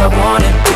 I want it.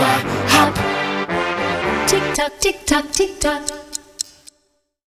hop. Tick tock, tick tock, tick tock.